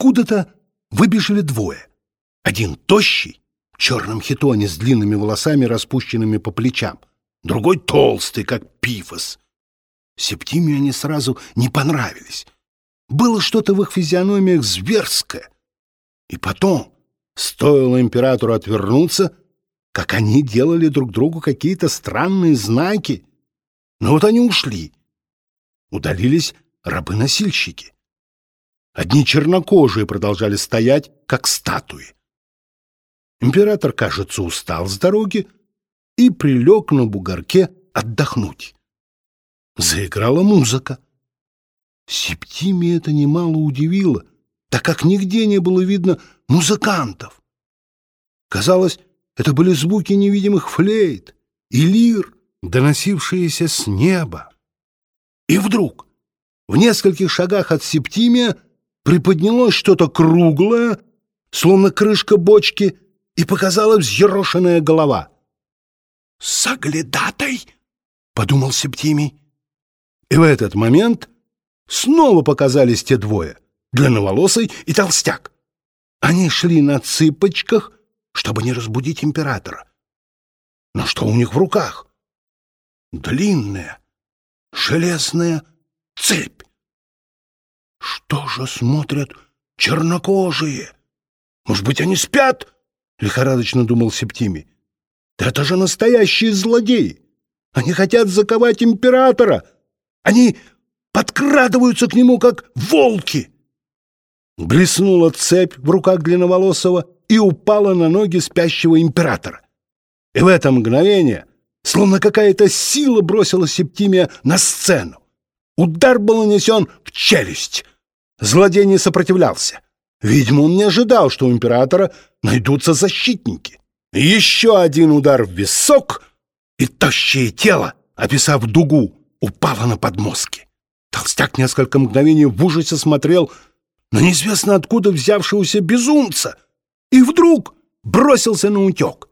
Откуда-то выбежали двое. Один тощий, в черном хитоне с длинными волосами, распущенными по плечам. Другой толстый, как пифос. Септимию они сразу не понравились. Было что-то в их физиономиях зверское. И потом, стоило императору отвернуться, как они делали друг другу какие-то странные знаки. Но вот они ушли. Удалились рабы-носильщики. Одни чернокожие продолжали стоять, как статуи. Император, кажется, устал с дороги и прилег на бугорке отдохнуть. Заиграла музыка. Септиме это немало удивило, так как нигде не было видно музыкантов. Казалось, это были звуки невидимых флейт и лир, доносившиеся с неба. И вдруг, в нескольких шагах от Септимия, приподнялось что-то круглое, словно крышка бочки, и показалась взъерошенная голова. «Соглядатай!» — подумал Септимий. И в этот момент снова показались те двое — длинноволосый и толстяк. Они шли на цыпочках, чтобы не разбудить императора. Но что у них в руках? Длинная, железная цепь. Что же смотрят чернокожие? Может быть, они спят? Лихорадочно думал Септимий. Да это же настоящие злодеи! Они хотят заковать императора! Они подкрадываются к нему, как волки!» Блеснула цепь в руках длинноволосого и упала на ноги спящего императора. И в это мгновение, словно какая-то сила бросила Септимия на сцену. Удар был нанесен в челюсть. Злодей не сопротивлялся. Видимо, он не ожидал, что у императора найдутся защитники. Еще один удар в висок, и тощее тело, описав дугу, упало на подмостки. Толстяк несколько мгновений в ужасе смотрел на неизвестно откуда взявшегося безумца и вдруг бросился на утек.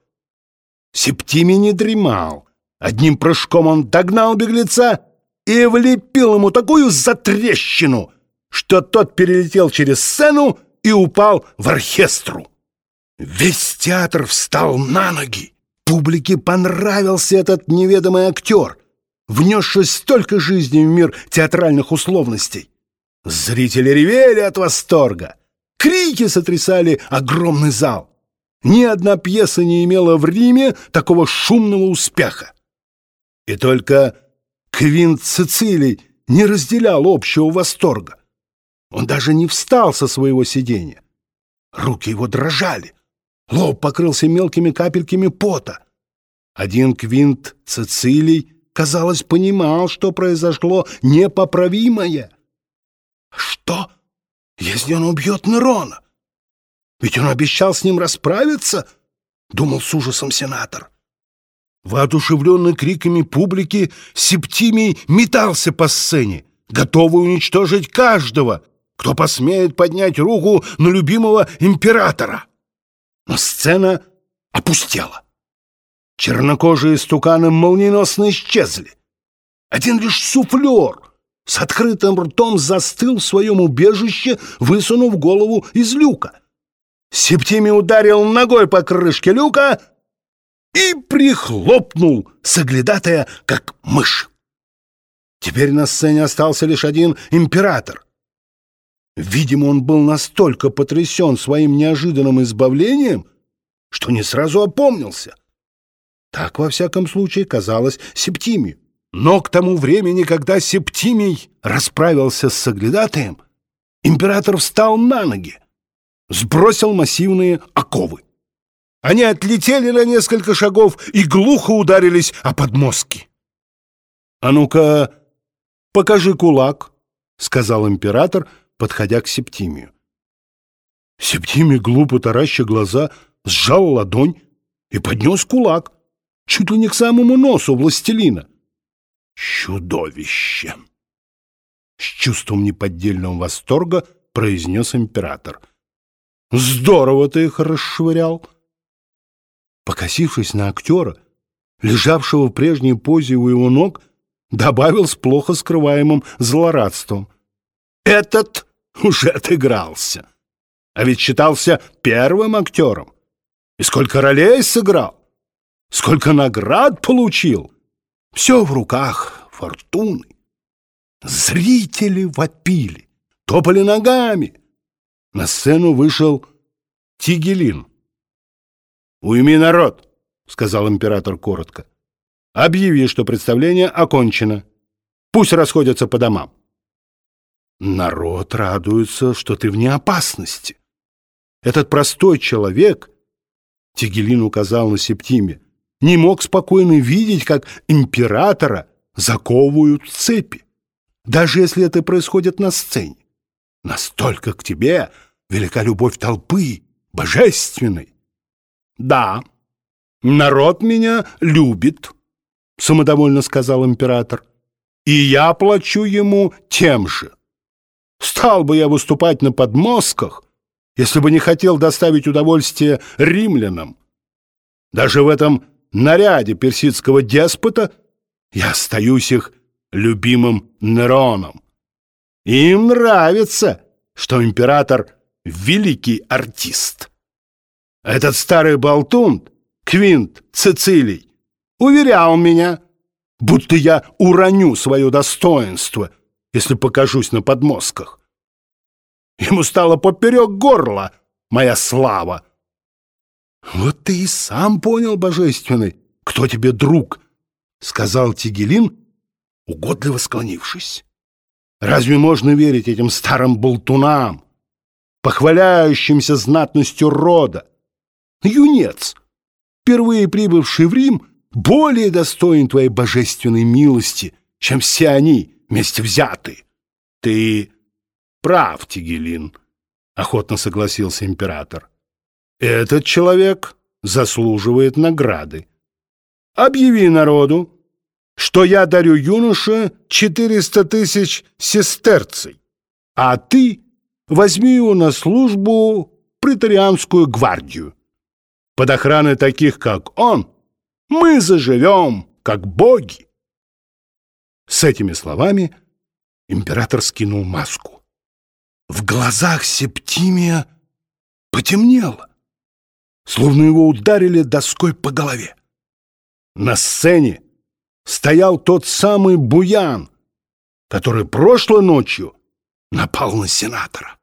Септимий не дремал. Одним прыжком он догнал беглеца и влепил ему такую затрещину, что тот перелетел через сцену и упал в оркестру. Весь театр встал на ноги. Публике понравился этот неведомый актер, внесший столько жизни в мир театральных условностей. Зрители ревели от восторга. Крики сотрясали огромный зал. Ни одна пьеса не имела в Риме такого шумного успеха. И только Квинт Цицилий не разделял общего восторга. Он даже не встал со своего сиденья. Руки его дрожали. Лоб покрылся мелкими капельками пота. Один Квинт Цицилий, казалось, понимал, что произошло непоправимое. Что, если он убьет Нерона? Ведь он обещал с ним расправиться, — думал с ужасом сенатор. Воодушевленный криками публики, Септимий метался по сцене, готовый уничтожить каждого, кто посмеет поднять руку на любимого императора. Но сцена опустела. Чернокожие стуканы молниеносно исчезли. Один лишь суфлер с открытым ртом застыл в своем убежище, высунув голову из люка. Септимий ударил ногой по крышке люка и прихлопнул соглядатая, как мышь. Теперь на сцене остался лишь один император. Видимо, он был настолько потрясен своим неожиданным избавлением, что не сразу опомнился. Так, во всяком случае, казалось Септимию. Но к тому времени, когда Септимий расправился с соглядатаем, император встал на ноги, сбросил массивные оковы. Они отлетели на несколько шагов и глухо ударились о подмостки. «А ну-ка, покажи кулак», — сказал император, — подходя к Септимию. Септимий, глупо тараща глаза, сжал ладонь и поднес кулак, чуть ли не к самому носу властелина. «Чудовище!» С чувством неподдельного восторга произнес император. «Здорово ты их расшвырял!» Покосившись на актера, лежавшего в прежней позе у его ног, добавил с плохо скрываемым злорадством. «Этот уже отыгрался. а ведь считался первым актером. И сколько ролей сыграл, сколько наград получил. Все в руках фортуны. Зрители вопили, топали ногами. На сцену вышел Тигелин. «Уйми народ!» — сказал император коротко. «Объяви, что представление окончено. Пусть расходятся по домам». Народ радуется, что ты вне опасности. Этот простой человек, Тигелин указал на Септиме, не мог спокойно видеть, как императора заковывают цепи, даже если это происходит на сцене. Настолько к тебе велика любовь толпы, божественной. Да, народ меня любит, самодовольно сказал император, и я плачу ему тем же. Стал бы я выступать на подмостках, если бы не хотел доставить удовольствие римлянам. Даже в этом наряде персидского деспота я остаюсь их любимым Нероном. Им нравится, что император — великий артист. Этот старый болтун, Квинт Цицилий, уверял меня, будто я уроню свое достоинство, если покажусь на подмостках. Ему стало поперек горла моя слава. «Вот ты и сам понял, божественный, кто тебе друг», — сказал Тигелин, угодливо склонившись. «Разве можно верить этим старым болтунам, похваляющимся знатностью рода? Юнец, впервые прибывший в Рим, более достоин твоей божественной милости, чем все они вместе взятые. Ты прав, Тигелин», — охотно согласился император. Этот человек заслуживает награды. Объяви народу, что я дарю юноше 400 тысяч сестерций, а ты возьми его на службу в гвардию. Под охраной таких, как он, мы заживем, как боги. С этими словами император скинул маску. В глазах Септимия потемнело словно его ударили доской по голове. На сцене стоял тот самый Буян, который прошлой ночью напал на сенатора.